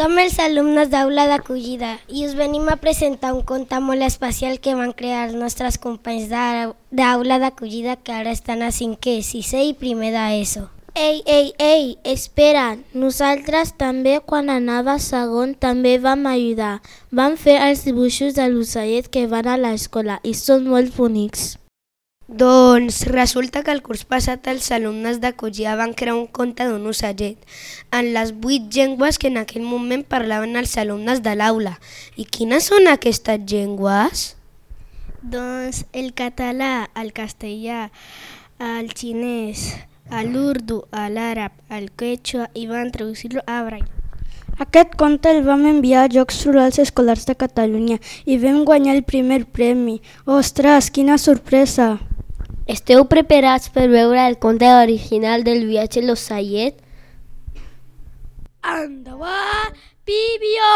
Som els alumnes d'aula d'acollida i us venim a presentar un conte molt especial que van crear els nostres companys d'au- d'aula d'acollida que ara estan a cinquè, sisè i primer d'ESO. Ei, ei, ei, espera, nosaltres també quan anava segon també vam ajudar. Vam fer els dibuixos de l'ocellet que van a l'escola i són molt bonics. Doncs resulta que el curs passat els alumnes d'acollida van crear un conte d'un ocellet en les vuit llengües que en aquell moment parlaven els alumnes de l'aula. I quines són aquestes llengües? Doncs el català, el castellà, el xinès, l'urdu, l'àrab, el quechua i van traduir-lo a braille. Aquest conte el vam enviar a Jocs Florals Escolars de Catalunya i vam guanyar el primer premi. Ostres, quina sorpresa! Esteu preparats per veure el conte original del viatge l'ocellet? Endavant, Pibio!